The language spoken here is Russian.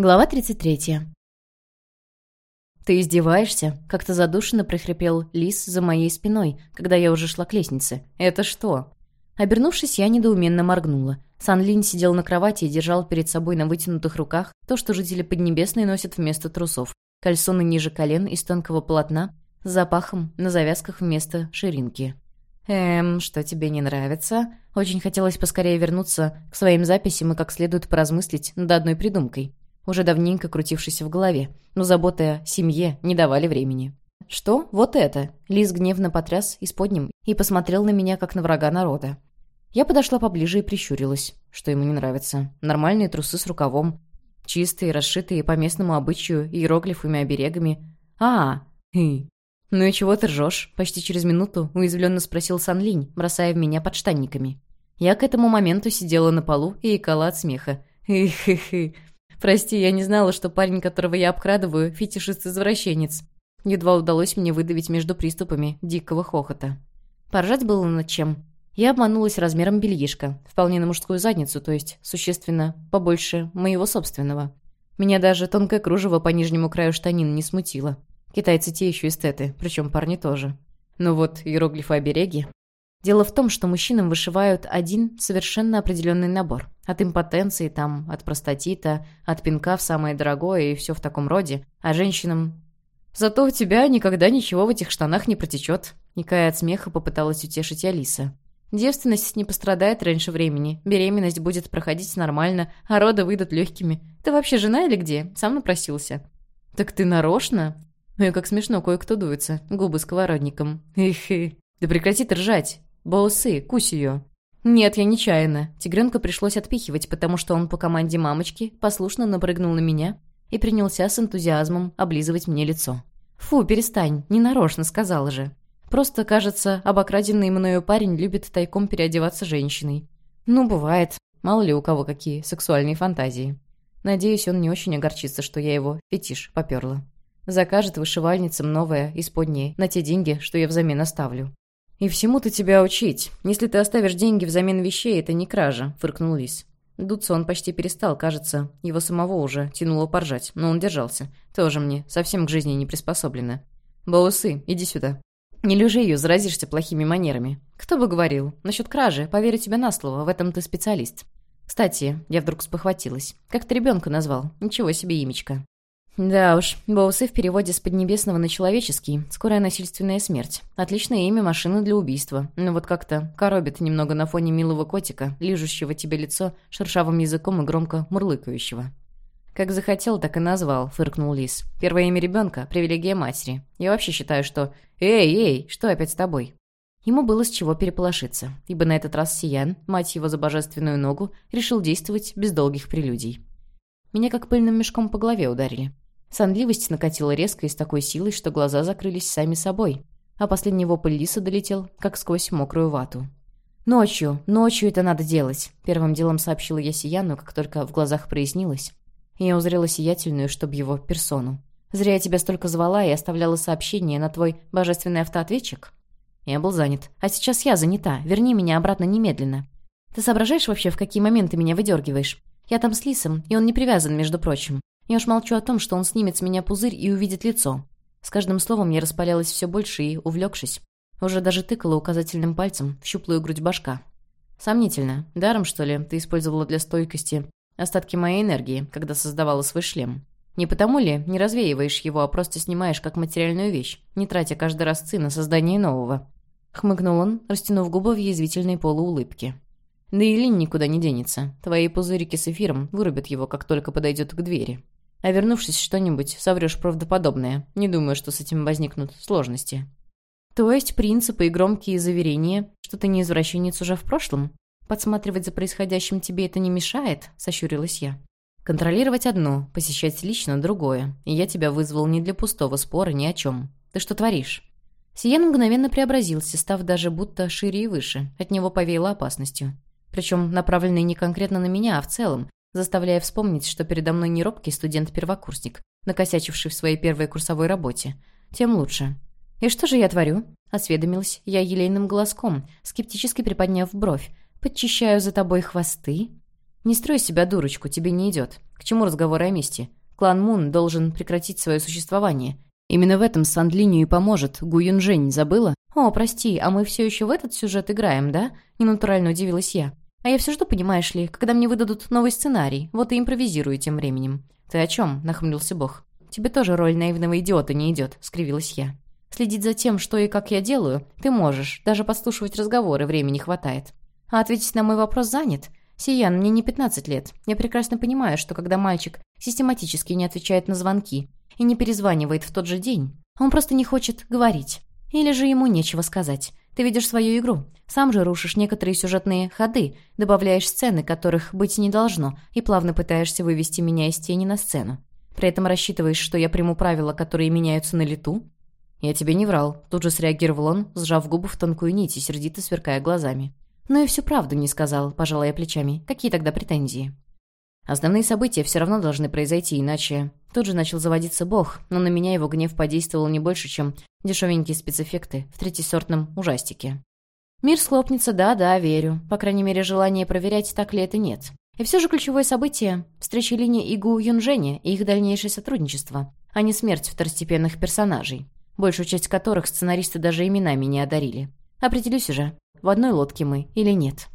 Глава 33. «Ты издеваешься?» — как-то задушенно прохрипел лис за моей спиной, когда я уже шла к лестнице. «Это что?» Обернувшись, я недоуменно моргнула. Сан Линь сидел на кровати и держал перед собой на вытянутых руках то, что жители Поднебесной носят вместо трусов. Кальсоны ниже колен из тонкого полотна с запахом на завязках вместо ширинки. «Эм, что тебе не нравится?» Очень хотелось поскорее вернуться к своим записям и как следует поразмыслить над одной придумкой уже давненько крутившийся в голове, но заботы о семье не давали времени. «Что? Вот это!» Лис гневно потряс исподним и посмотрел на меня, как на врага народа. Я подошла поближе и прищурилась, что ему не нравится. Нормальные трусы с рукавом. Чистые, расшитые по местному обычаю иероглифами-оберегами. «А, хы. «Ну и чего ты ржешь?» Почти через минуту уязвленно спросил Сан Линь, бросая в меня подштанниками. Я к этому моменту сидела на полу и икала от смеха. «Хы-хы-хы. Прости, я не знала, что парень, которого я обкрадываю, фетишист-извращенец. Едва удалось мне выдавить между приступами дикого хохота. Поржать было над чем. Я обманулась размером бельишка, вполне на мужскую задницу, то есть, существенно, побольше моего собственного. Меня даже тонкое кружево по нижнему краю штанин не смутило. Китайцы те еще эстеты, причем парни тоже. Но вот иероглифы-обереги Дело в том, что мужчинам вышивают один совершенно определенный набор. От импотенции, там, от простатита, от пинка в самое дорогое и все в таком роде. А женщинам... «Зато у тебя никогда ничего в этих штанах не протечет», — Никая от смеха попыталась утешить Алиса. «Девственность не пострадает раньше времени, беременность будет проходить нормально, а роды выйдут легкими. Ты вообще жена или где? Сам напросился». «Так ты нарочно?» Ой, как смешно кое-кто дуется, губы сковородником. Эх, да прекрати ты ржать. «Боусы, кусь ее!» «Нет, я нечаянно. Тигренка пришлось отпихивать, потому что он по команде мамочки послушно напрыгнул на меня и принялся с энтузиазмом облизывать мне лицо. «Фу, перестань, ненарочно сказала же. Просто, кажется, обокраденный мною парень любит тайком переодеваться женщиной. Ну, бывает. Мало ли у кого какие сексуальные фантазии. Надеюсь, он не очень огорчится, что я его фетиш поперла. Закажет вышивальницам новое, исподнее, на те деньги, что я взамен оставлю. «И всему-то тебя учить. Если ты оставишь деньги взамен вещей, это не кража», — фыркнул Лис. Дуться он почти перестал, кажется. Его самого уже тянуло поржать, но он держался. Тоже мне, совсем к жизни не приспособлено. «Баусы, иди сюда». «Не лежи ее, заразишься плохими манерами». «Кто бы говорил? Насчет кражи, поверю тебе на слово, в этом ты специалист». «Кстати, я вдруг спохватилась. Как ты ребенка назвал? Ничего себе имечко». Да уж, Боусы в переводе с поднебесного на человеческий. Скорая насильственная смерть. Отличное имя машины для убийства. Но вот как-то коробит немного на фоне милого котика, лижущего тебе лицо шершавым языком и громко мурлыкающего. «Как захотел, так и назвал», — фыркнул Лис. «Первое имя ребенка — привилегия матери. Я вообще считаю, что... Эй, эй, что опять с тобой?» Ему было с чего переполошиться, ибо на этот раз Сиян, мать его за божественную ногу, решил действовать без долгих прелюдий. Меня как пыльным мешком по голове ударили. Сонливость накатила резко и с такой силой, что глаза закрылись сами собой, а последний вопль лиса долетел, как сквозь мокрую вату. «Ночью, ночью это надо делать», — первым делом сообщила я Сияну, как только в глазах прояснилось. Я узрела сиятельную, чтоб его персону. «Зря я тебя столько звала и оставляла сообщение на твой божественный автоответчик». Я был занят. «А сейчас я занята. Верни меня обратно немедленно». «Ты соображаешь вообще, в какие моменты меня выдергиваешь? Я там с Лисом, и он не привязан, между прочим. Я уж молчу о том, что он снимет с меня пузырь и увидит лицо. С каждым словом я распалялась все больше и, увлекшись, уже даже тыкала указательным пальцем в щуплую грудь башка. Сомнительно. Даром, что ли, ты использовала для стойкости остатки моей энергии, когда создавала свой шлем? Не потому ли не развеиваешь его, а просто снимаешь как материальную вещь, не тратя каждый раз ци на создание нового?» Хмыкнул он, растянув губы в язвительной полуулыбке. «Да и линь никуда не денется. Твои пузырики с эфиром вырубят его, как только подойдет к двери. А вернувшись что-нибудь, соврешь правдоподобное. Не думаю, что с этим возникнут сложности. То есть принципы и громкие заверения, что ты не извращенец уже в прошлом? Подсматривать за происходящим тебе это не мешает? Сощурилась я. Контролировать одно, посещать лично другое. И я тебя вызвал не для пустого спора ни о чем. Ты что творишь? Сиен мгновенно преобразился, став даже будто шире и выше. От него повеяло опасностью. Причем направленной не конкретно на меня, а в целом, заставляя вспомнить, что передо мной не робкий студент-первокурсник, накосячивший в своей первой курсовой работе. Тем лучше. «И что же я творю?» — осведомилась я елейным голоском, скептически приподняв бровь. «Подчищаю за тобой хвосты?» «Не строй себя дурочку, тебе не идет. К чему разговоры о мести? Клан Мун должен прекратить свое существование. Именно в этом Сан и поможет. Гу Юнжень забыла? О, прости, а мы все еще в этот сюжет играем, да? Ненатурально удивилась я. А я все жду, понимаешь ли, когда мне выдадут новый сценарий. Вот и импровизирую тем временем. Ты о чем? нахмурился Бог. Тебе тоже роль наивного идиота не идет, скривилась я. Следить за тем, что и как я делаю, ты можешь. Даже подслушивать разговоры времени хватает. А ответить на мой вопрос занят? Сиян, мне не 15 лет. Я прекрасно понимаю, что когда мальчик систематически не отвечает на звонки, и не перезванивает в тот же день. Он просто не хочет говорить. Или же ему нечего сказать. Ты ведешь свою игру. Сам же рушишь некоторые сюжетные ходы, добавляешь сцены, которых быть не должно, и плавно пытаешься вывести меня из тени на сцену. При этом рассчитываешь, что я приму правила, которые меняются на лету? Я тебе не врал. Тут же среагировал он, сжав губы в тонкую нить и сердито сверкая глазами. Но и всю правду не сказал, пожалуй, плечами. Какие тогда претензии? Основные события все равно должны произойти, иначе... Тут же начал заводиться бог, но на меня его гнев подействовал не больше, чем дешевенькие спецэффекты в третьесортном ужастике. Мир схлопнется, да-да, верю. По крайней мере, желания проверять, так ли это нет. И все же ключевое событие — встреча Лини и Гу Юнжэня и их дальнейшее сотрудничество, а не смерть второстепенных персонажей, большую часть которых сценаристы даже именами не одарили. Определюсь уже, в одной лодке мы или нет.